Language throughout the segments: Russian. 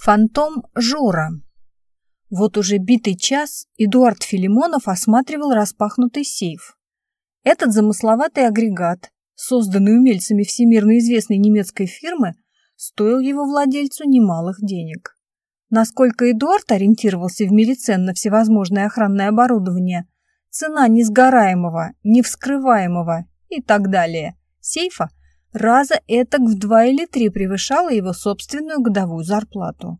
Фантом Жора. Вот уже битый час Эдуард Филимонов осматривал распахнутый сейф. Этот замысловатый агрегат, созданный умельцами всемирно известной немецкой фирмы, стоил его владельцу немалых денег. Насколько Эдуард ориентировался в мире на всевозможное охранное оборудование, цена несгораемого, невскрываемого и так далее сейфа раза этак в два или три превышала его собственную годовую зарплату.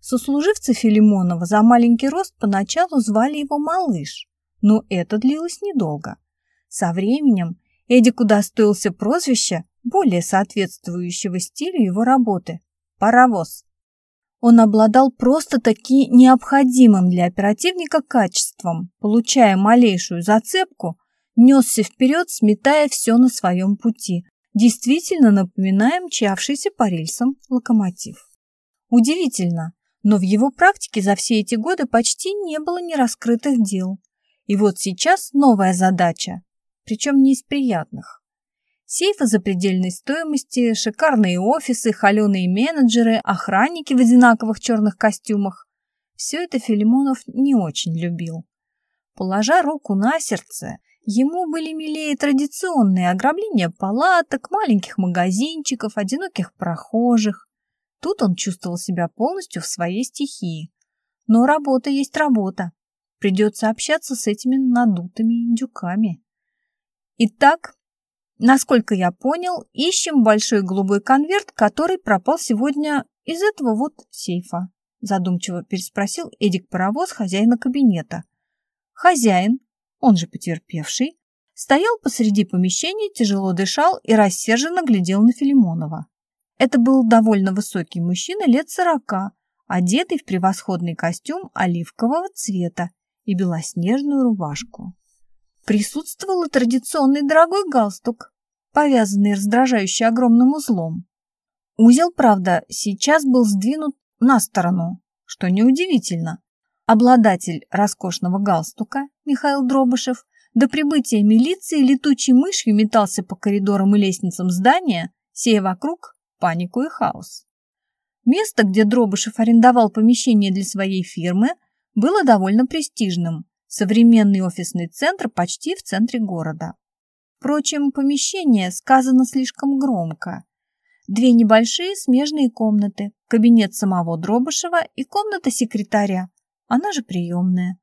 Сослуживцы Филимонова за маленький рост поначалу звали его «малыш», но это длилось недолго. Со временем Эдик удостоился прозвища, более соответствующего стилю его работы – «паровоз». Он обладал просто-таки необходимым для оперативника качеством, получая малейшую зацепку, несся вперед, сметая все на своем пути, действительно напоминая мчавшийся по рельсам локомотив. Удивительно, но в его практике за все эти годы почти не было нераскрытых дел. И вот сейчас новая задача, причем не из приятных. Сейфы запредельной стоимости, шикарные офисы, холеные менеджеры, охранники в одинаковых черных костюмах. Все это Филимонов не очень любил. Положа руку на сердце, Ему были милее традиционные ограбления палаток, маленьких магазинчиков, одиноких прохожих. Тут он чувствовал себя полностью в своей стихии. Но работа есть работа. Придется общаться с этими надутыми индюками. Итак, насколько я понял, ищем большой голубой конверт, который пропал сегодня из этого вот сейфа. Задумчиво переспросил Эдик Паровоз хозяина кабинета. Хозяин, он же потерпевший, стоял посреди помещения, тяжело дышал и рассерженно глядел на Филимонова. Это был довольно высокий мужчина лет сорока, одетый в превосходный костюм оливкового цвета и белоснежную рубашку. Присутствовал и традиционный дорогой галстук, повязанный раздражающе огромным узлом. Узел, правда, сейчас был сдвинут на сторону, что неудивительно. Обладатель роскошного галстука, Михаил Дробышев, до прибытия милиции летучей мышью метался по коридорам и лестницам здания, сея вокруг панику и хаос. Место, где Дробышев арендовал помещение для своей фирмы, было довольно престижным. Современный офисный центр почти в центре города. Впрочем, помещение сказано слишком громко. Две небольшие смежные комнаты, кабинет самого Дробышева и комната секретаря, она же приемная.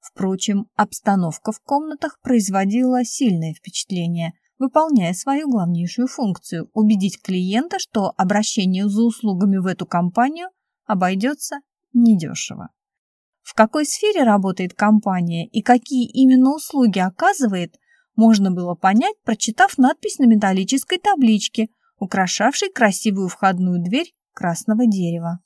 Впрочем, обстановка в комнатах производила сильное впечатление, выполняя свою главнейшую функцию – убедить клиента, что обращение за услугами в эту компанию обойдется недешево. В какой сфере работает компания и какие именно услуги оказывает, можно было понять, прочитав надпись на металлической табличке, украшавшей красивую входную дверь красного дерева.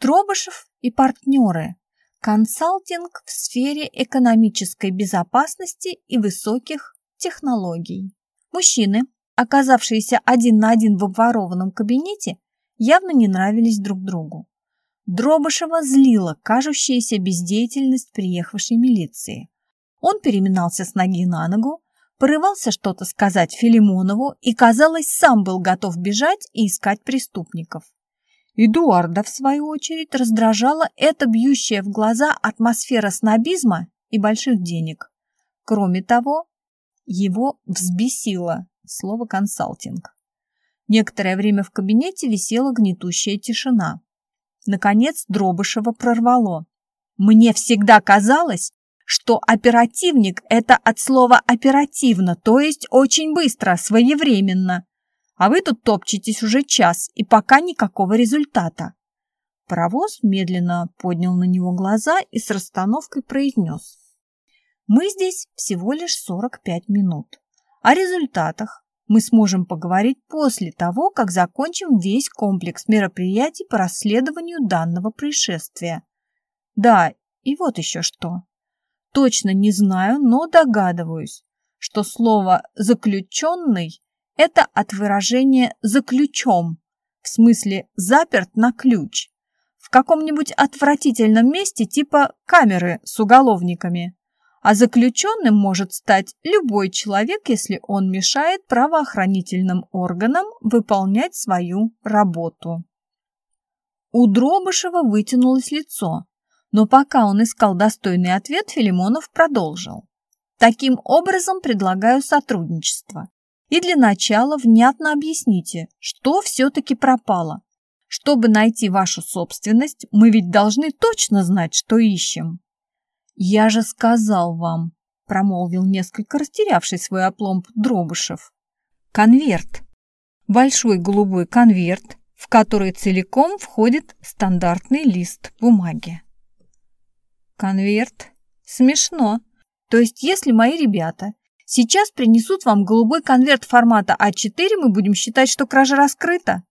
Тробышев и партнеры. Консалтинг в сфере экономической безопасности и высоких технологий. Мужчины, оказавшиеся один на один в обворованном кабинете, явно не нравились друг другу. Дробышева злила кажущаяся бездеятельность приехавшей милиции. Он переминался с ноги на ногу, порывался что-то сказать Филимонову и, казалось, сам был готов бежать и искать преступников. Эдуарда, в свою очередь, раздражала эта бьющая в глаза атмосфера снобизма и больших денег. Кроме того, его взбесило слово «консалтинг». Некоторое время в кабинете висела гнетущая тишина. Наконец Дробышева прорвало. «Мне всегда казалось, что оперативник – это от слова «оперативно», то есть очень быстро, своевременно. А вы тут топчетесь уже час, и пока никакого результата. Паровоз медленно поднял на него глаза и с расстановкой произнес. Мы здесь всего лишь 45 минут. О результатах мы сможем поговорить после того, как закончим весь комплекс мероприятий по расследованию данного происшествия. Да, и вот еще что. Точно не знаю, но догадываюсь, что слово «заключенный» Это от выражения «за ключом», в смысле «заперт на ключ», в каком-нибудь отвратительном месте типа камеры с уголовниками. А заключенным может стать любой человек, если он мешает правоохранительным органам выполнять свою работу. У Дробышева вытянулось лицо, но пока он искал достойный ответ, Филимонов продолжил. Таким образом предлагаю сотрудничество. И для начала внятно объясните, что все-таки пропало. Чтобы найти вашу собственность, мы ведь должны точно знать, что ищем. Я же сказал вам, промолвил несколько растерявший свой опломб Дробышев. Конверт. Большой голубой конверт, в который целиком входит стандартный лист бумаги. Конверт? Смешно. То есть, если мои ребята сейчас принесут вам голубой конверт формата А4, мы будем считать, что кража раскрыта?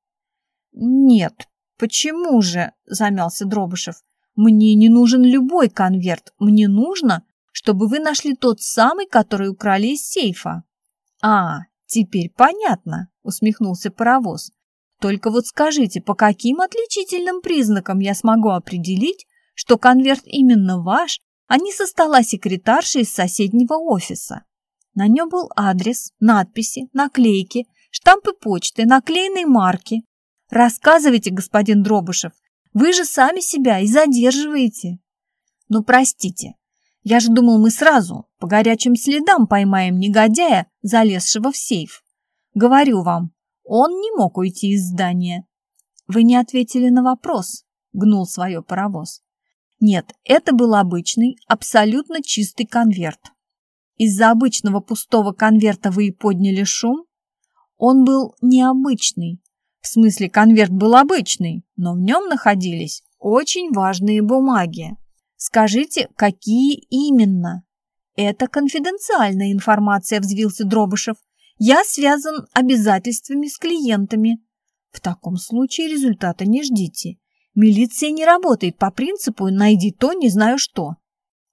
Нет. Почему же? Замялся Дробышев. Мне не нужен любой конверт. Мне нужно, чтобы вы нашли тот самый, который украли из сейфа. А, теперь понятно, усмехнулся паровоз. Только вот скажите, по каким отличительным признакам я смогу определить, что конверт именно ваш, а не со стола секретарши из соседнего офиса? На нем был адрес, надписи, наклейки, штампы почты, наклеенные марки. Рассказывайте, господин Дробышев, вы же сами себя и задерживаете. Ну, простите, я же думал, мы сразу по горячим следам поймаем негодяя, залезшего в сейф. Говорю вам, он не мог уйти из здания. Вы не ответили на вопрос, гнул свое паровоз. Нет, это был обычный, абсолютно чистый конверт. Из-за обычного пустого конверта вы и подняли шум? Он был необычный. В смысле, конверт был обычный, но в нем находились очень важные бумаги. Скажите, какие именно? Это конфиденциальная информация, взвился Дробышев. Я связан обязательствами с клиентами. В таком случае результата не ждите. Милиция не работает по принципу «найди то, не знаю что».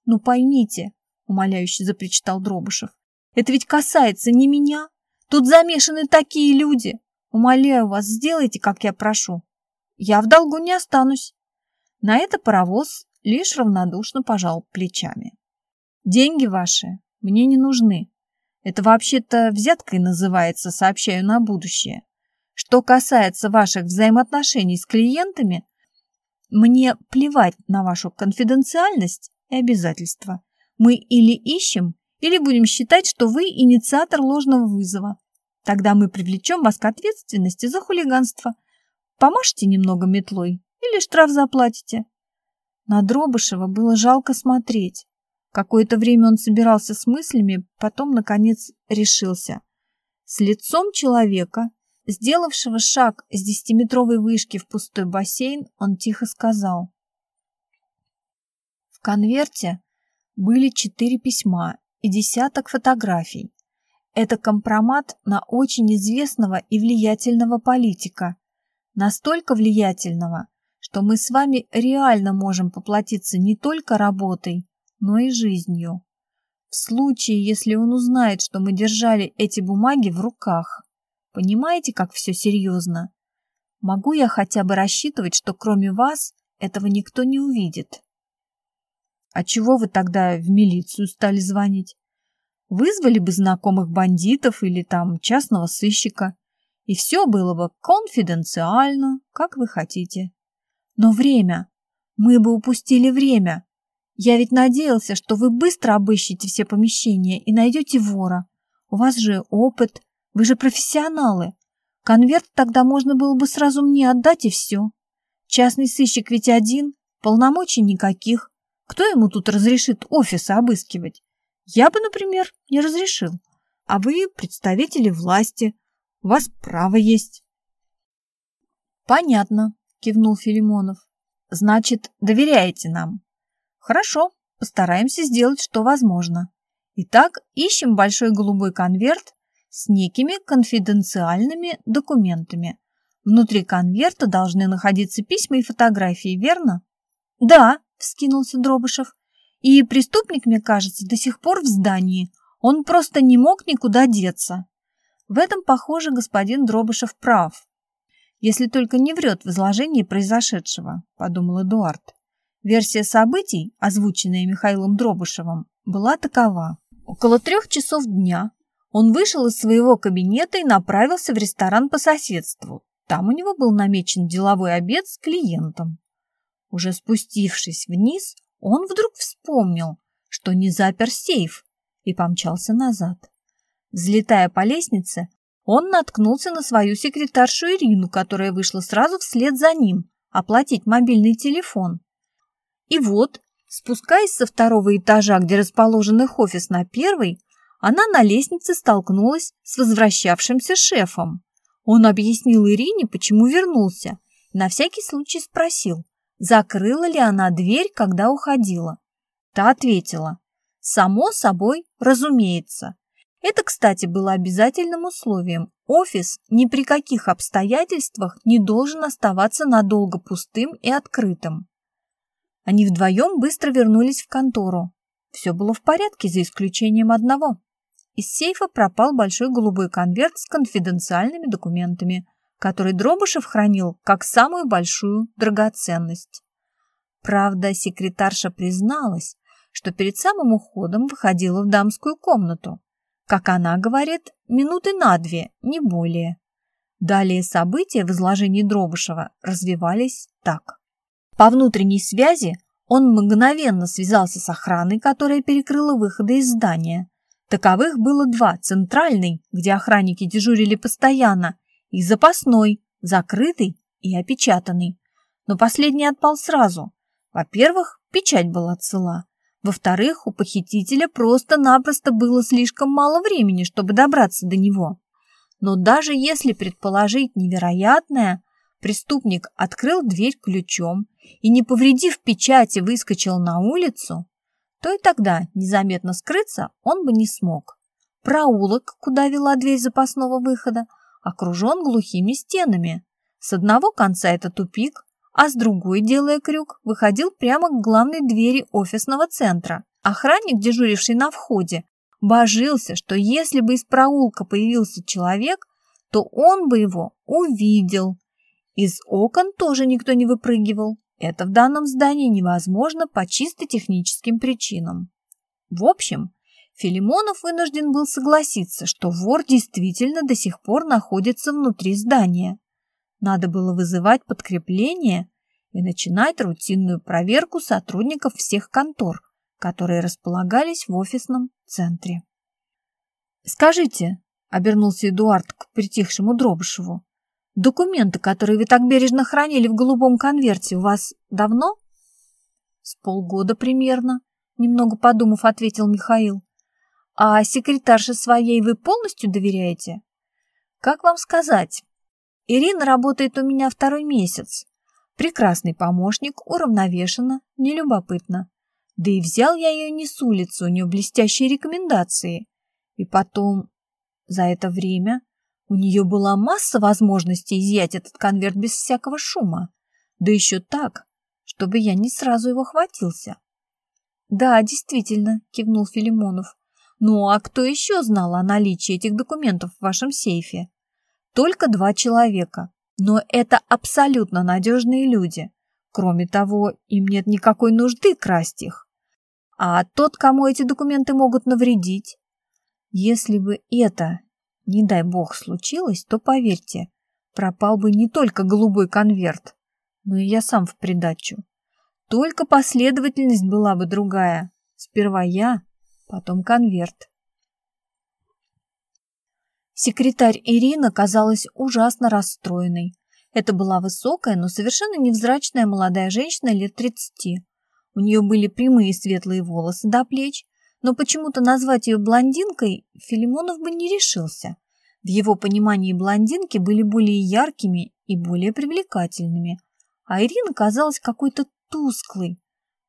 Ну поймите, умоляюще запричитал Дробышев, это ведь касается не меня. Тут замешаны такие люди. Умоляю вас, сделайте, как я прошу. Я в долгу не останусь. На это паровоз лишь равнодушно пожал плечами. Деньги ваши мне не нужны. Это вообще-то взяткой называется, сообщаю на будущее. Что касается ваших взаимоотношений с клиентами, мне плевать на вашу конфиденциальность и обязательства. Мы или ищем, или будем считать, что вы инициатор ложного вызова. Тогда мы привлечем вас к ответственности за хулиганство. Помажьте немного метлой или штраф заплатите. На Дробышева было жалко смотреть. Какое-то время он собирался с мыслями, потом, наконец, решился. С лицом человека, сделавшего шаг с десятиметровой вышки в пустой бассейн, он тихо сказал. В конверте были четыре письма и десяток фотографий. Это компромат на очень известного и влиятельного политика. Настолько влиятельного, что мы с вами реально можем поплатиться не только работой, но и жизнью. В случае, если он узнает, что мы держали эти бумаги в руках. Понимаете, как все серьезно? Могу я хотя бы рассчитывать, что кроме вас этого никто не увидит? А чего вы тогда в милицию стали звонить? Вызвали бы знакомых бандитов или там частного сыщика, и все было бы конфиденциально, как вы хотите. Но время. Мы бы упустили время. Я ведь надеялся, что вы быстро обыщете все помещения и найдете вора. У вас же опыт, вы же профессионалы. Конверт тогда можно было бы сразу мне отдать и все. Частный сыщик ведь один, полномочий никаких. Кто ему тут разрешит офисы обыскивать? Я бы, например, не разрешил. А вы представители власти. У вас право есть. Понятно, кивнул Филимонов. Значит, доверяете нам? Хорошо, постараемся сделать, что возможно. Итак, ищем большой голубой конверт с некими конфиденциальными документами. Внутри конверта должны находиться письма и фотографии, верно? Да, вскинулся Дробышев. И преступник, мне кажется, до сих пор в здании. Он просто не мог никуда деться. В этом, похоже, господин Дробышев прав. Если только не врет в изложении произошедшего, подумал Эдуард. Версия событий, озвученная Михаилом Дробышевым, была такова. Около трех часов дня он вышел из своего кабинета и направился в ресторан по соседству. Там у него был намечен деловой обед с клиентом. Уже спустившись вниз, он вдруг вспомнил, что не запер сейф, и помчался назад. Взлетая по лестнице, он наткнулся на свою секретаршу Ирину, которая вышла сразу вслед за ним оплатить мобильный телефон. И вот, спускаясь со второго этажа, где расположен их офис на первый, она на лестнице столкнулась с возвращавшимся шефом. Он объяснил Ирине, почему вернулся, на всякий случай спросил, закрыла ли она дверь, когда уходила. Та ответила, само собой, разумеется. Это, кстати, было обязательным условием. Офис ни при каких обстоятельствах не должен оставаться надолго пустым и открытым. Они вдвоем быстро вернулись в контору. Все было в порядке, за исключением одного. Из сейфа пропал большой голубой конверт с конфиденциальными документами, который Дробышев хранил как самую большую драгоценность. Правда, секретарша призналась, что перед самым уходом выходила в дамскую комнату. Как она говорит, минуты на две, не более. Далее события в изложении Дробышева развивались так. По внутренней связи он мгновенно связался с охраной, которая перекрыла выходы из здания. Таковых было два – центральный, где охранники дежурили постоянно, и запасной, закрытый и опечатанный. Но последний отпал сразу. Во-первых, печать была цела. Во-вторых, у похитителя просто-напросто было слишком мало времени, чтобы добраться до него. Но даже если предположить невероятное, преступник открыл дверь ключом и, не повредив печати, выскочил на улицу, то и тогда незаметно скрыться он бы не смог. Проулок, куда вела дверь запасного выхода, окружен глухими стенами. С одного конца это тупик, а с другой, делая крюк, выходил прямо к главной двери офисного центра. Охранник, дежуривший на входе, божился, что если бы из проулка появился человек, то он бы его увидел. Из окон тоже никто не выпрыгивал. Это в данном здании невозможно по чисто техническим причинам. В общем, Филимонов вынужден был согласиться, что вор действительно до сих пор находится внутри здания. Надо было вызывать подкрепление и начинать рутинную проверку сотрудников всех контор, которые располагались в офисном центре. «Скажите», — обернулся Эдуард к притихшему Дробышеву, «документы, которые вы так бережно хранили в голубом конверте, у вас давно?» «С полгода примерно», — немного подумав, ответил Михаил. «А секретарше своей вы полностью доверяете?» «Как вам сказать?» Ирина работает у меня второй месяц. Прекрасный помощник, уравновешенно, нелюбопытно. Да и взял я ее не с улицы, у нее блестящие рекомендации. И потом, за это время, у нее была масса возможностей изъять этот конверт без всякого шума. Да еще так, чтобы я не сразу его хватился. Да, действительно, кивнул Филимонов. Ну а кто еще знал о наличии этих документов в вашем сейфе? Только два человека. Но это абсолютно надежные люди. Кроме того, им нет никакой нужды красть их. А тот, кому эти документы могут навредить? Если бы это, не дай бог, случилось, то, поверьте, пропал бы не только голубой конверт, но и я сам в придачу. Только последовательность была бы другая. Сперва я, потом конверт. Секретарь Ирина казалась ужасно расстроенной. Это была высокая, но совершенно невзрачная молодая женщина лет тридцати. У нее были прямые светлые волосы до плеч, но почему-то назвать ее блондинкой Филимонов бы не решился. В его понимании блондинки были более яркими и более привлекательными, а Ирина казалась какой-то тусклой.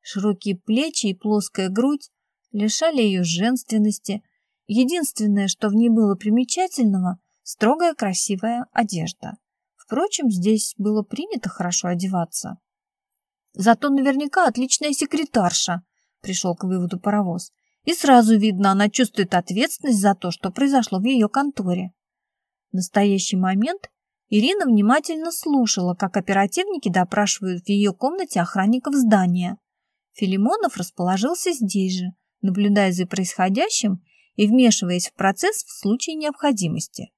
Широкие плечи и плоская грудь лишали ее женственности – Единственное, что в ней было примечательного, строгая красивая одежда. Впрочем, здесь было принято хорошо одеваться. Зато наверняка отличная секретарша, пришел к выводу паровоз. И сразу видно, она чувствует ответственность за то, что произошло в ее конторе. В настоящий момент Ирина внимательно слушала, как оперативники допрашивают в ее комнате охранников здания. Филимонов расположился здесь же, наблюдая за происходящим и вмешиваясь в процесс в случае необходимости.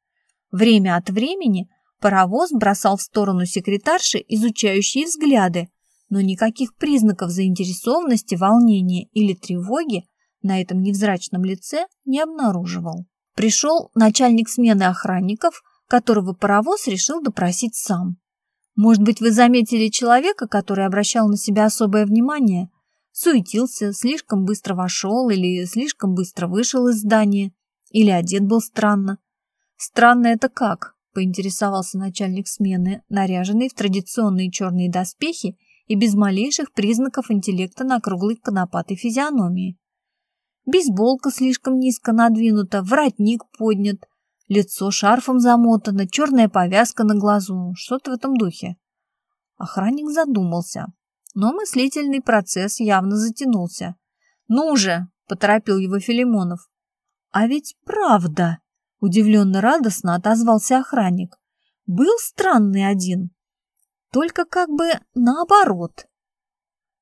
Время от времени Паровоз бросал в сторону секретарши изучающие взгляды, но никаких признаков заинтересованности, волнения или тревоги на этом невзрачном лице не обнаруживал. Пришел начальник смены охранников, которого паровоз решил допросить сам. Может быть, вы заметили человека, который обращал на себя особое внимание, суетился, слишком быстро вошел или слишком быстро вышел из здания, или одет был странно. Странно это как? поинтересовался начальник смены, наряженный в традиционные черные доспехи и без малейших признаков интеллекта на круглой конопатой физиономии. Бейсболка слишком низко надвинута, воротник поднят, лицо шарфом замотано, черная повязка на глазу, что-то в этом духе. Охранник задумался, но мыслительный процесс явно затянулся. «Ну же!» — поторопил его Филимонов. «А ведь правда!» Удивленно радостно отозвался охранник. Был странный один. Только как бы наоборот.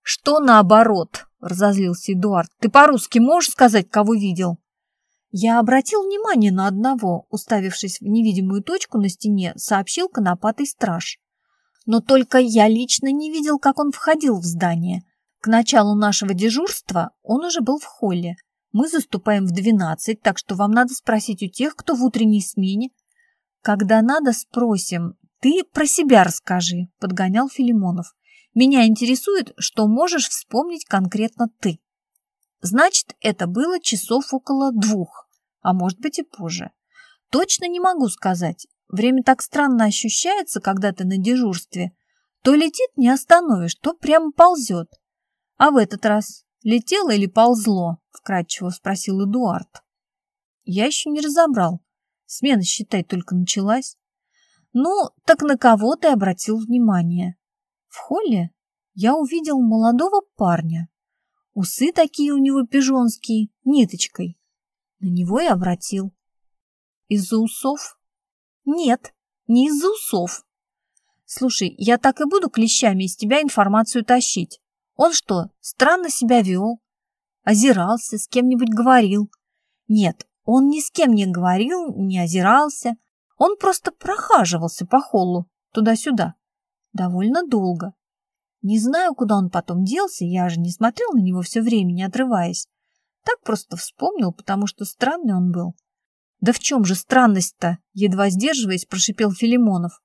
Что наоборот? Разозлился Эдуард. Ты по-русски можешь сказать, кого видел? Я обратил внимание на одного, уставившись в невидимую точку на стене, сообщил конопатый страж. Но только я лично не видел, как он входил в здание. К началу нашего дежурства он уже был в холле. Мы заступаем в 12, так что вам надо спросить у тех, кто в утренней смене. Когда надо, спросим. Ты про себя расскажи, подгонял Филимонов. Меня интересует, что можешь вспомнить конкретно ты. Значит, это было часов около двух, а может быть и позже. Точно не могу сказать. Время так странно ощущается, когда ты на дежурстве. То летит, не остановишь, то прямо ползет. А в этот раз Летело или ползло? Вкратчиво спросил Эдуард. Я еще не разобрал. Смена, считай, только началась. Ну, так на кого ты обратил внимание? В холле я увидел молодого парня. Усы такие у него пижонские, ниточкой. На него и обратил. Из-за усов? Нет, не из-за усов. Слушай, я так и буду клещами из тебя информацию тащить. Он что, странно себя вел? Озирался, с кем-нибудь говорил? Нет, он ни с кем не говорил, не озирался. Он просто прохаживался по холлу, туда-сюда, довольно долго. Не знаю, куда он потом делся, я же не смотрел на него все время, не отрываясь. Так просто вспомнил, потому что странный он был. Да в чем же странность-то? Едва сдерживаясь, прошипел Филимонов.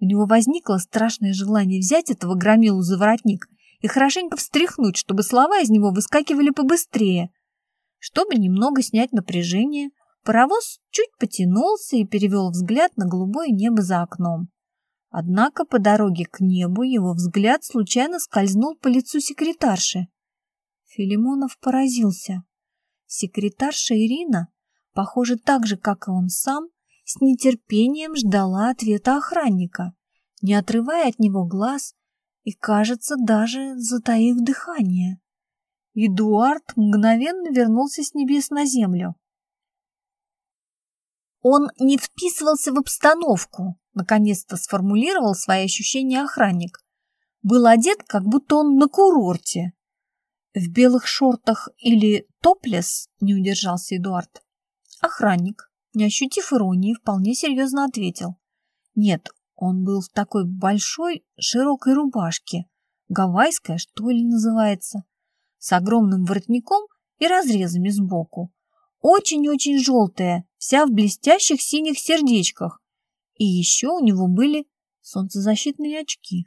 У него возникло страшное желание взять этого громилу за воротник и хорошенько встряхнуть, чтобы слова из него выскакивали побыстрее. Чтобы немного снять напряжение, паровоз чуть потянулся и перевел взгляд на голубое небо за окном. Однако по дороге к небу его взгляд случайно скользнул по лицу секретарши. Филимонов поразился. Секретарша Ирина, похоже, так же, как и он сам, с нетерпением ждала ответа охранника, не отрывая от него глаз и, кажется, даже затаив дыхание. Эдуард мгновенно вернулся с небес на землю. Он не вписывался в обстановку, наконец-то сформулировал свои ощущения охранник. Был одет, как будто он на курорте. В белых шортах или топлес, не удержался Эдуард. Охранник, не ощутив иронии, вполне серьезно ответил. Нет, он был в такой большой широкой рубашке, гавайская, что ли, называется, с огромным воротником и разрезами сбоку. Очень-очень желтая, вся в блестящих синих сердечках. И еще у него были солнцезащитные очки.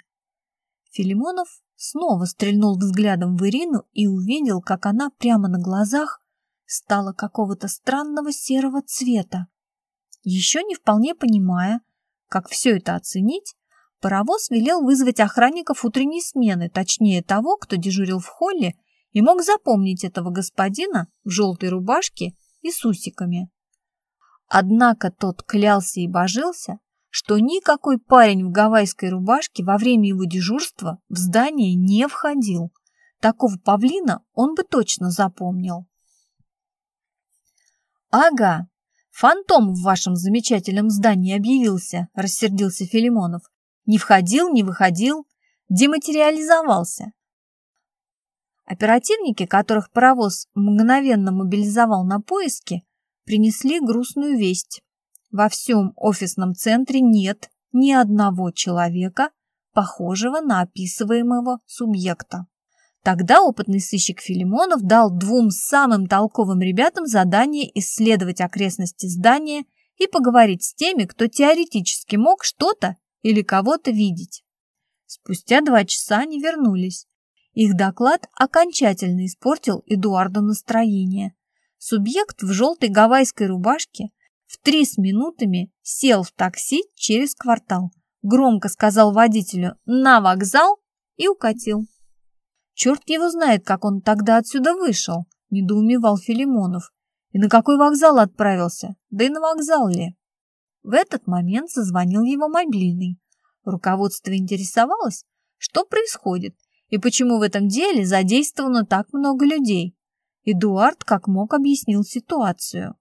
Филимонов снова стрельнул взглядом в Ирину и увидел, как она прямо на глазах стала какого-то странного серого цвета. Еще не вполне понимая, как все это оценить, паровоз велел вызвать охранников утренней смены, точнее того, кто дежурил в холле и мог запомнить этого господина в желтой рубашке и с усиками. Однако тот клялся и божился, что никакой парень в гавайской рубашке во время его дежурства в здание не входил. Такого павлина он бы точно запомнил. «Ага, Фантом в вашем замечательном здании объявился, рассердился Филимонов. Не входил, не выходил, дематериализовался. Оперативники, которых паровоз мгновенно мобилизовал на поиски, принесли грустную весть. Во всем офисном центре нет ни одного человека, похожего на описываемого субъекта. Тогда опытный сыщик Филимонов дал двум самым толковым ребятам задание исследовать окрестности здания и поговорить с теми, кто теоретически мог что-то или кого-то видеть. Спустя два часа они вернулись. Их доклад окончательно испортил Эдуарду настроение. Субъект в желтой гавайской рубашке в три с минутами сел в такси через квартал, громко сказал водителю «на вокзал» и укатил. Черт его знает, как он тогда отсюда вышел, недоумевал Филимонов. И на какой вокзал отправился? Да и на вокзал ли? В этот момент зазвонил его мобильный. Руководство интересовалось, что происходит и почему в этом деле задействовано так много людей. Эдуард как мог объяснил ситуацию.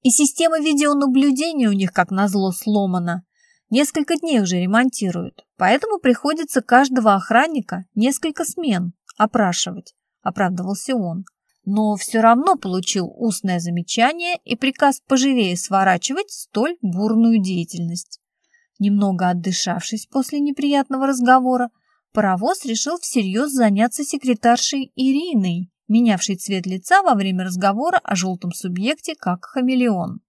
И система видеонаблюдения у них, как назло, сломана. Несколько дней уже ремонтируют, поэтому приходится каждого охранника несколько смен опрашивать, оправдывался он. Но все равно получил устное замечание и приказ поживее сворачивать столь бурную деятельность. Немного отдышавшись после неприятного разговора, паровоз решил всерьез заняться секретаршей Ириной, менявшей цвет лица во время разговора о желтом субъекте как хамелеон.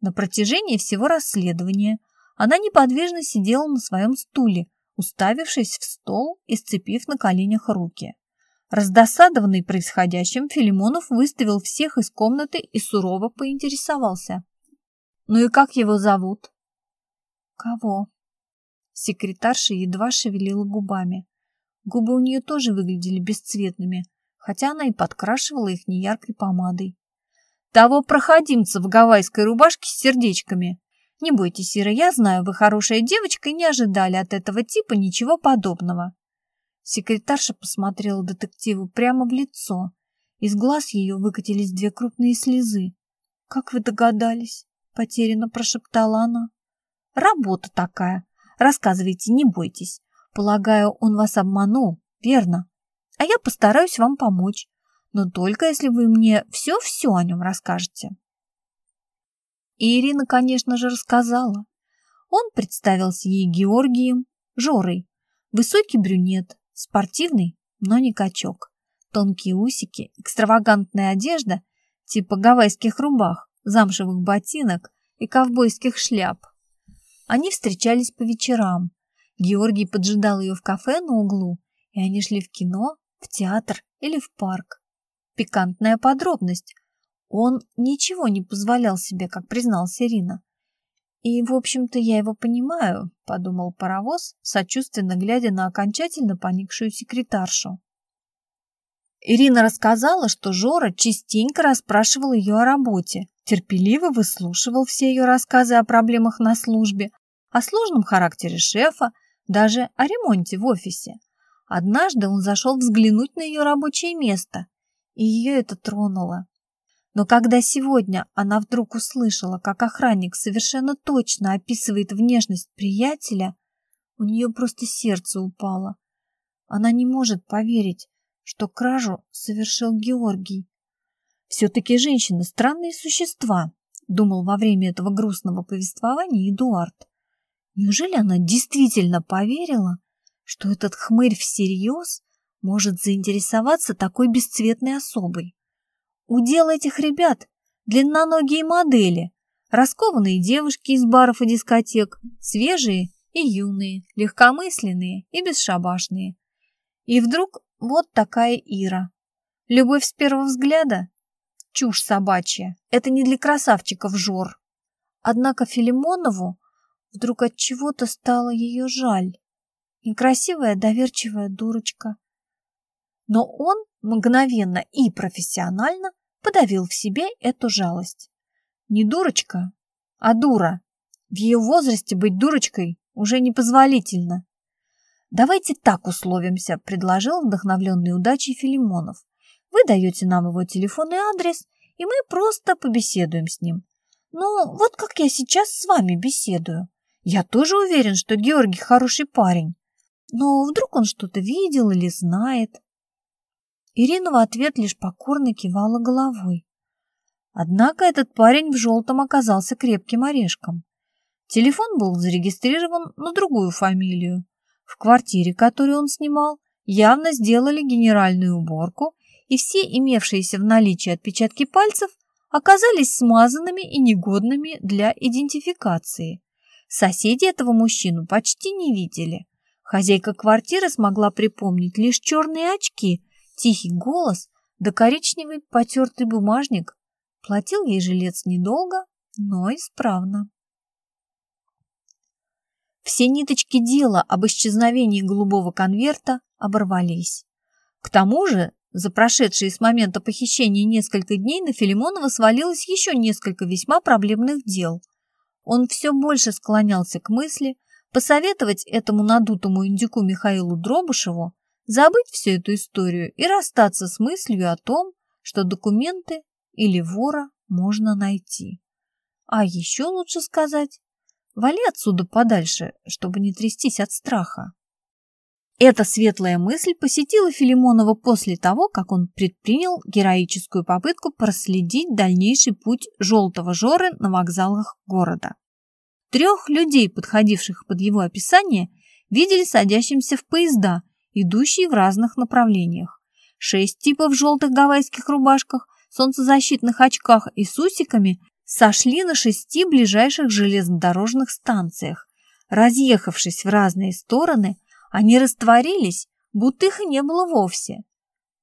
На протяжении всего расследования она неподвижно сидела на своем стуле, уставившись в стол и сцепив на коленях руки. Раздосадованный происходящим, Филимонов выставил всех из комнаты и сурово поинтересовался. «Ну и как его зовут?» «Кого?» Секретарша едва шевелила губами. Губы у нее тоже выглядели бесцветными, хотя она и подкрашивала их неяркой помадой. «Того проходимца в гавайской рубашке с сердечками. Не бойтесь, Ира, я знаю, вы хорошая девочка и не ожидали от этого типа ничего подобного». Секретарша посмотрела детективу прямо в лицо. Из глаз ее выкатились две крупные слезы. «Как вы догадались?» — потерянно прошептала она. «Работа такая. Рассказывайте, не бойтесь. Полагаю, он вас обманул, верно? А я постараюсь вам помочь, но только если вы мне все-все о нем расскажете». И Ирина, конечно же, рассказала. Он представился ей Георгием, Жорой, высокий брюнет, спортивный, но не качок, тонкие усики, экстравагантная одежда типа гавайских рубах, замшевых ботинок и ковбойских шляп. Они встречались по вечерам. Георгий поджидал ее в кафе на углу, и они шли в кино, в театр или в парк. Пикантная подробность. Он ничего не позволял себе, как признался Ирина. И, в общем-то, я его понимаю, подумал паровоз, сочувственно глядя на окончательно поникшую секретаршу. Ирина рассказала, что Жора частенько расспрашивал ее о работе, терпеливо выслушивал все ее рассказы о проблемах на службе, о сложном характере шефа, даже о ремонте в офисе. Однажды он зашел взглянуть на ее рабочее место, и ее это тронуло. Но когда сегодня она вдруг услышала, как охранник совершенно точно описывает внешность приятеля, у нее просто сердце упало. Она не может поверить, что кражу совершил Георгий. Все-таки женщины — странные существа, думал во время этого грустного повествования Эдуард. Неужели она действительно поверила, что этот хмырь всерьез может заинтересоваться такой бесцветной особой? Удел этих ребят – длинноногие модели, раскованные девушки из баров и дискотек, свежие и юные, легкомысленные и бесшабашные. И вдруг вот такая Ира. Любовь с первого взгляда? Чушь собачья. Это не для красавчиков жор. Однако Филимонову вдруг от чего-то стало ее жаль. Некрасивая, доверчивая дурочка. Но он мгновенно и профессионально подавил в себе эту жалость. Не дурочка, а дура. В ее возрасте быть дурочкой уже непозволительно. «Давайте так условимся», — предложил вдохновленный удачей Филимонов. «Вы даете нам его телефонный адрес, и мы просто побеседуем с ним. Ну, вот как я сейчас с вами беседую. Я тоже уверен, что Георгий хороший парень. Но вдруг он что-то видел или знает. Ирина в ответ лишь покорно кивала головой. Однако этот парень в желтом оказался крепким орешком. Телефон был зарегистрирован на другую фамилию. В квартире, которую он снимал, явно сделали генеральную уборку, и все имевшиеся в наличии отпечатки пальцев оказались смазанными и негодными для идентификации. Соседи этого мужчину почти не видели. Хозяйка квартиры смогла припомнить лишь черные очки, тихий голос да коричневый потертый бумажник. Платил ей жилец недолго, но исправно. Все ниточки дела об исчезновении голубого конверта оборвались. К тому же, за прошедшие с момента похищения несколько дней на Филимонова свалилось еще несколько весьма проблемных дел. Он все больше склонялся к мысли посоветовать этому надутому индюку Михаилу Дробышеву забыть всю эту историю и расстаться с мыслью о том, что документы или вора можно найти. А еще лучше сказать, Вали отсюда подальше, чтобы не трястись от страха. Эта светлая мысль посетила Филимонова после того, как он предпринял героическую попытку проследить дальнейший путь желтого Жоры на вокзалах города. Трех людей, подходивших под его описание, видели садящимся в поезда, идущие в разных направлениях. Шесть типов в желтых гавайских рубашках, солнцезащитных очках и с усиками сошли на шести ближайших железнодорожных станциях. Разъехавшись в разные стороны, они растворились, будто их и не было вовсе.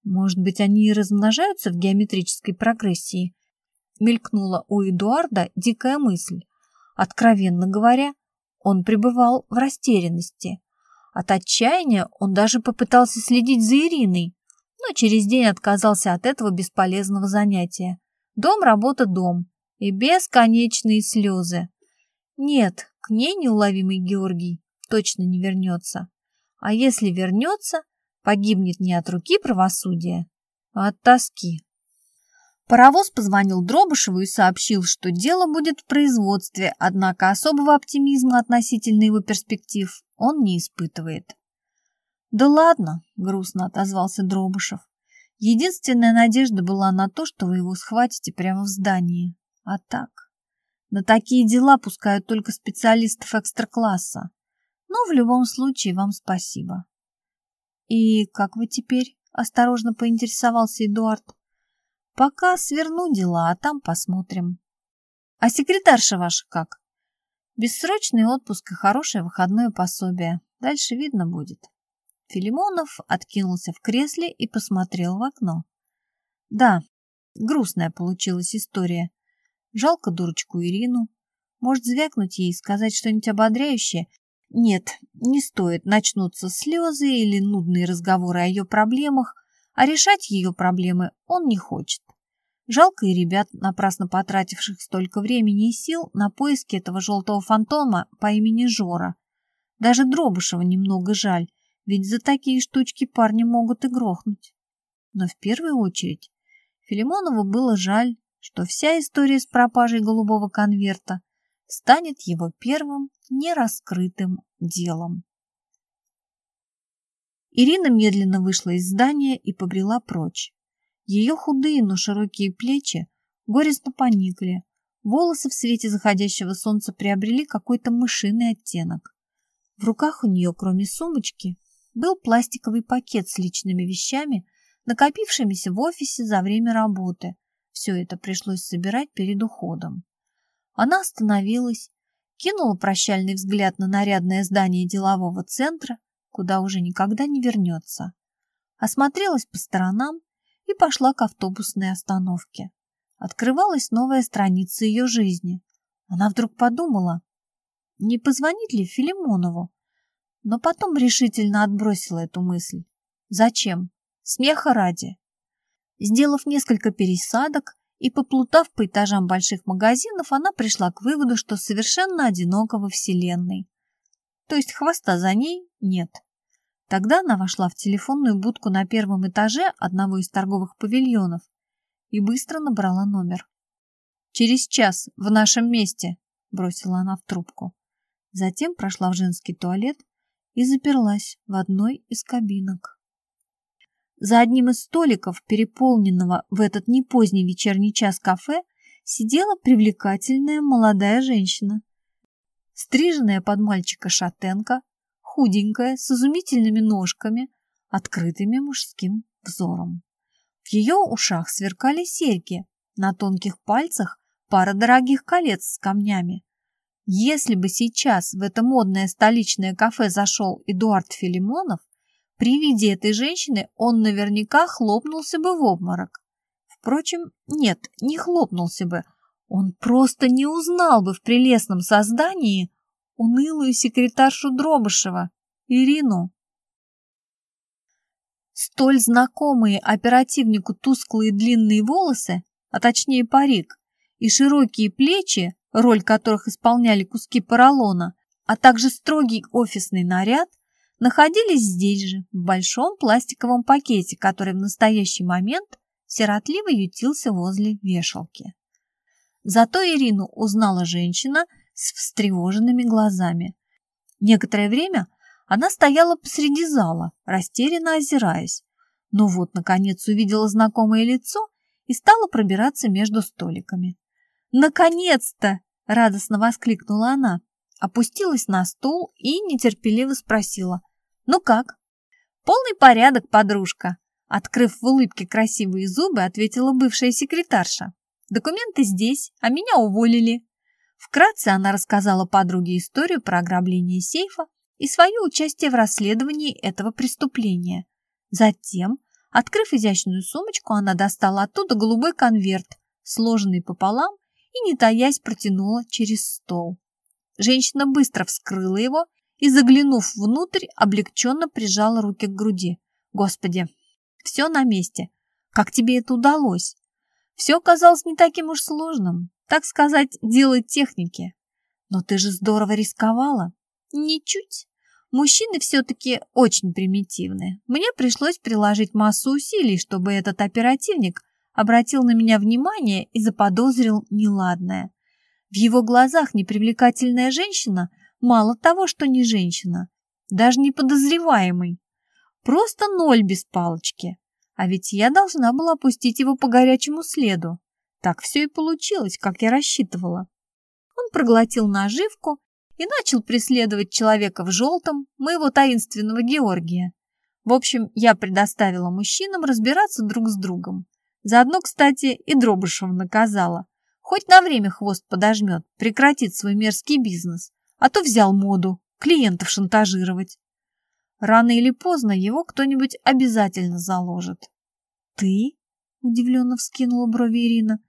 Может быть, они и размножаются в геометрической прогрессии? Мелькнула у Эдуарда дикая мысль. Откровенно говоря, он пребывал в растерянности. От отчаяния он даже попытался следить за Ириной, но через день отказался от этого бесполезного занятия. Дом, работа, дом и бесконечные слезы. Нет, к ней неуловимый Георгий точно не вернется. А если вернется, погибнет не от руки правосудия, а от тоски. Паровоз позвонил Дробышеву и сообщил, что дело будет в производстве, однако особого оптимизма относительно его перспектив он не испытывает. «Да ладно», — грустно отозвался Дробышев. «Единственная надежда была на то, что вы его схватите прямо в здании. А так, на такие дела пускают только специалистов экстра-класса. Но в любом случае вам спасибо. И как вы теперь? Осторожно поинтересовался Эдуард. Пока сверну дела, а там посмотрим. А секретарша ваша как? Бессрочный отпуск и хорошее выходное пособие. Дальше видно будет. Филимонов откинулся в кресле и посмотрел в окно. Да, грустная получилась история. Жалко дурочку Ирину. Может, звякнуть ей и сказать что-нибудь ободряющее? Нет, не стоит. Начнутся слезы или нудные разговоры о ее проблемах, а решать ее проблемы он не хочет. Жалко и ребят, напрасно потративших столько времени и сил на поиски этого желтого фантома по имени Жора. Даже Дробышева немного жаль, ведь за такие штучки парни могут и грохнуть. Но в первую очередь Филимонову было жаль что вся история с пропажей голубого конверта станет его первым нераскрытым делом. Ирина медленно вышла из здания и побрела прочь. Ее худые, но широкие плечи горестно поникли, волосы в свете заходящего солнца приобрели какой-то мышиный оттенок. В руках у нее, кроме сумочки, был пластиковый пакет с личными вещами, накопившимися в офисе за время работы, все это пришлось собирать перед уходом. Она остановилась, кинула прощальный взгляд на нарядное здание делового центра, куда уже никогда не вернется. Осмотрелась по сторонам и пошла к автобусной остановке. Открывалась новая страница ее жизни. Она вдруг подумала, не позвонить ли Филимонову, но потом решительно отбросила эту мысль. Зачем? Смеха ради. Сделав несколько пересадок и поплутав по этажам больших магазинов, она пришла к выводу, что совершенно одинока во Вселенной. То есть хвоста за ней нет. Тогда она вошла в телефонную будку на первом этаже одного из торговых павильонов и быстро набрала номер. «Через час в нашем месте», – бросила она в трубку. Затем прошла в женский туалет и заперлась в одной из кабинок. За одним из столиков, переполненного в этот непоздний вечерний час кафе, сидела привлекательная молодая женщина. стриженная под мальчика шатенка, худенькая, с изумительными ножками, открытыми мужским взором. В ее ушах сверкали серьги, на тонких пальцах пара дорогих колец с камнями. Если бы сейчас в это модное столичное кафе зашел Эдуард Филимонов, при виде этой женщины он наверняка хлопнулся бы в обморок. Впрочем, нет, не хлопнулся бы. Он просто не узнал бы в прелестном создании унылую секретаршу Дробышева, Ирину. Столь знакомые оперативнику тусклые длинные волосы, а точнее парик, и широкие плечи, роль которых исполняли куски поролона, а также строгий офисный наряд, находились здесь же, в большом пластиковом пакете, который в настоящий момент сиротливо ютился возле вешалки. Зато Ирину узнала женщина с встревоженными глазами. Некоторое время она стояла посреди зала, растерянно озираясь. Но вот, наконец, увидела знакомое лицо и стала пробираться между столиками. «Наконец-то!» — радостно воскликнула она, опустилась на стул и нетерпеливо спросила. «Ну как?» «Полный порядок, подружка!» Открыв в улыбке красивые зубы, ответила бывшая секретарша. «Документы здесь, а меня уволили». Вкратце она рассказала подруге историю про ограбление сейфа и свое участие в расследовании этого преступления. Затем, открыв изящную сумочку, она достала оттуда голубой конверт, сложенный пополам, и, не таясь, протянула через стол. Женщина быстро вскрыла его и, заглянув внутрь, облегченно прижала руки к груди. «Господи, все на месте. Как тебе это удалось?» Все оказалось не таким уж сложным, так сказать, дело техники. Но ты же здорово рисковала. Ничуть. Мужчины все-таки очень примитивны. Мне пришлось приложить массу усилий, чтобы этот оперативник обратил на меня внимание и заподозрил неладное. В его глазах непривлекательная женщина мало того, что не женщина, даже не подозреваемый. Просто ноль без палочки. А ведь я должна была пустить его по горячему следу. Так все и получилось, как я рассчитывала. Он проглотил наживку и начал преследовать человека в желтом, моего таинственного Георгия. В общем, я предоставила мужчинам разбираться друг с другом. Заодно, кстати, и Дробышева наказала. Хоть на время хвост подожмет, прекратит свой мерзкий бизнес, а то взял моду клиентов шантажировать. Рано или поздно его кто-нибудь обязательно заложит. «Ты?» — удивленно вскинула брови Ирина.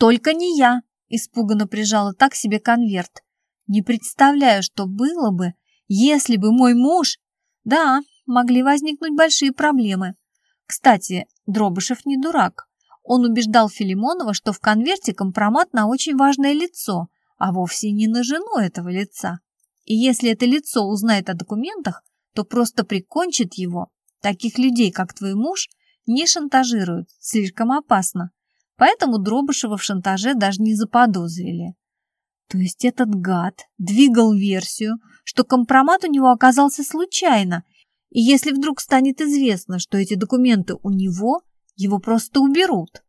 «Только не я!» — испуганно прижала так себе конверт. Не представляю, что было бы, если бы мой муж... Да, могли возникнуть большие проблемы. Кстати, Дробышев не дурак. Он убеждал Филимонова, что в конверте компромат на очень важное лицо, а вовсе не на жену этого лица. И если это лицо узнает о документах, то просто прикончит его. Таких людей, как твой муж, не шантажируют, слишком опасно. Поэтому Дробышева в шантаже даже не заподозрили. То есть этот гад двигал версию, что компромат у него оказался случайно, и если вдруг станет известно, что эти документы у него, его просто уберут.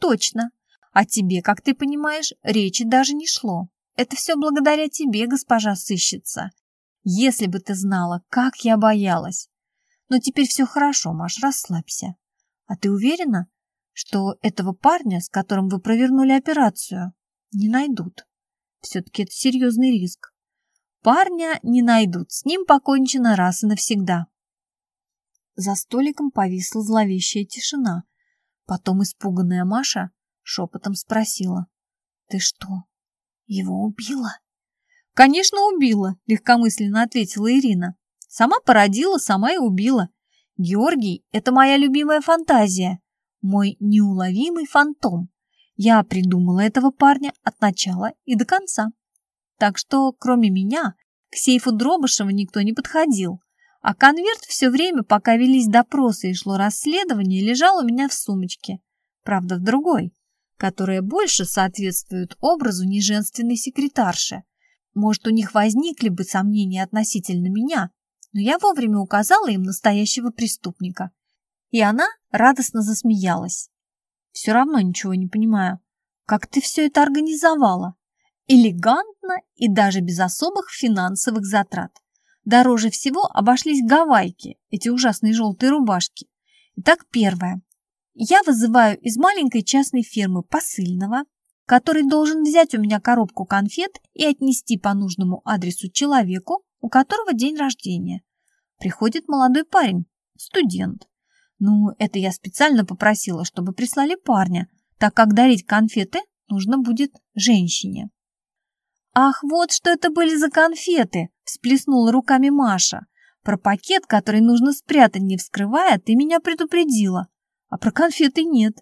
Точно. А тебе, как ты понимаешь, речи даже не шло. Это все благодаря тебе, госпожа сыщица. Если бы ты знала, как я боялась. Но теперь все хорошо, Маш, расслабься. А ты уверена, что этого парня, с которым вы провернули операцию, не найдут? Все-таки это серьезный риск. Парня не найдут, с ним покончено раз и навсегда. За столиком повисла зловещая тишина. Потом испуганная Маша шепотом спросила. «Ты что, его убила?» «Конечно, убила», — легкомысленно ответила Ирина. «Сама породила, сама и убила. Георгий — это моя любимая фантазия, мой неуловимый фантом. Я придумала этого парня от начала и до конца. Так что, кроме меня, к сейфу Дробышева никто не подходил. А конверт все время, пока велись допросы и шло расследование, лежал у меня в сумочке. Правда, в другой, которая больше соответствует образу неженственной секретарши. Может, у них возникли бы сомнения относительно меня, но я вовремя указала им настоящего преступника. И она радостно засмеялась. Все равно ничего не понимаю. Как ты все это организовала? элегантно и даже без особых финансовых затрат. Дороже всего обошлись гавайки, эти ужасные желтые рубашки. Итак, первое. Я вызываю из маленькой частной фирмы посыльного, который должен взять у меня коробку конфет и отнести по нужному адресу человеку, у которого день рождения. Приходит молодой парень, студент. Ну, это я специально попросила, чтобы прислали парня, так как дарить конфеты нужно будет женщине. «Ах, вот что это были за конфеты!» – всплеснула руками Маша. «Про пакет, который нужно спрятать, не вскрывая, ты меня предупредила, а про конфеты нет.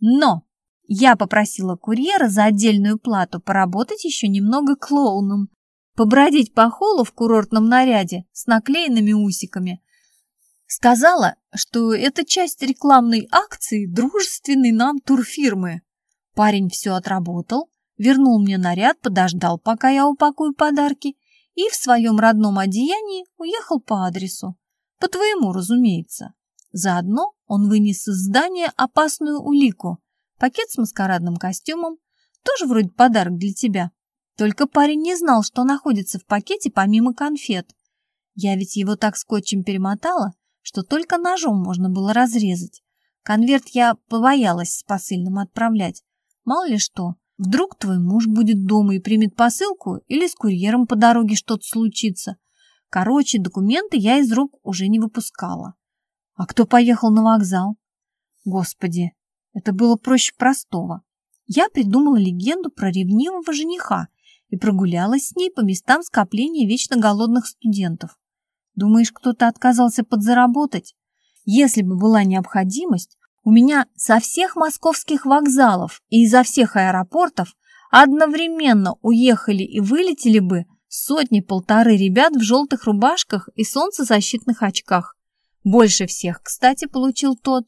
Но я попросила курьера за отдельную плату поработать еще немного клоуном, побродить по холлу в курортном наряде с наклеенными усиками. Сказала, что это часть рекламной акции дружественной нам турфирмы. Парень все отработал, вернул мне наряд, подождал, пока я упакую подарки, и в своем родном одеянии уехал по адресу. По твоему, разумеется. Заодно он вынес из здания опасную улику. Пакет с маскарадным костюмом, тоже вроде подарок для тебя. Только парень не знал, что находится в пакете помимо конфет. Я ведь его так скотчем перемотала, что только ножом можно было разрезать. Конверт я побоялась с посыльным отправлять. Мало ли что, Вдруг твой муж будет дома и примет посылку, или с курьером по дороге что-то случится. Короче, документы я из рук уже не выпускала. А кто поехал на вокзал? Господи, это было проще простого. Я придумала легенду про ревнивого жениха и прогулялась с ней по местам скопления вечно голодных студентов. Думаешь, кто-то отказался подзаработать? Если бы была необходимость, у меня со всех московских вокзалов и изо всех аэропортов одновременно уехали и вылетели бы сотни-полторы ребят в желтых рубашках и солнцезащитных очках. Больше всех, кстати, получил тот,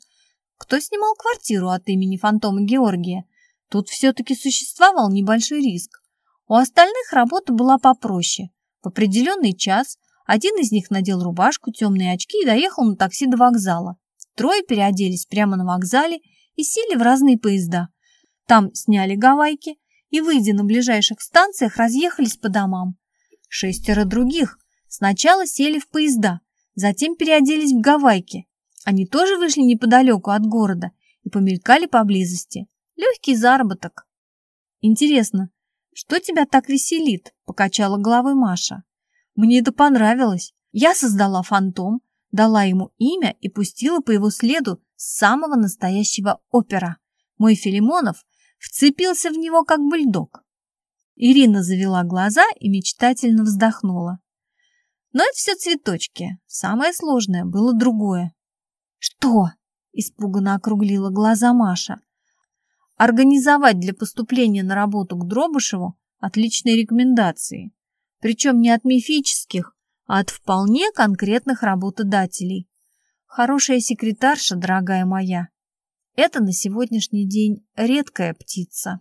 кто снимал квартиру от имени фантома Георгия. Тут все-таки существовал небольшой риск. У остальных работа была попроще. В определенный час один из них надел рубашку, темные очки и доехал на такси до вокзала. Трое переоделись прямо на вокзале и сели в разные поезда. Там сняли гавайки и, выйдя на ближайших станциях, разъехались по домам. Шестеро других сначала сели в поезда, затем переоделись в гавайки. Они тоже вышли неподалеку от города и помелькали поблизости. Легкий заработок. Интересно, что тебя так веселит? Покачала головой Маша. Мне это понравилось. Я создала фантом, дала ему имя и пустила по его следу самого настоящего опера. Мой Филимонов вцепился в него, как бульдог. Ирина завела глаза и мечтательно вздохнула. Но это все цветочки. Самое сложное было другое. «Что?» – испуганно округлила глаза Маша. «Организовать для поступления на работу к Дробышеву отличные рекомендации. Причем не от мифических, от вполне конкретных работодателей. Хорошая секретарша, дорогая моя, это на сегодняшний день редкая птица.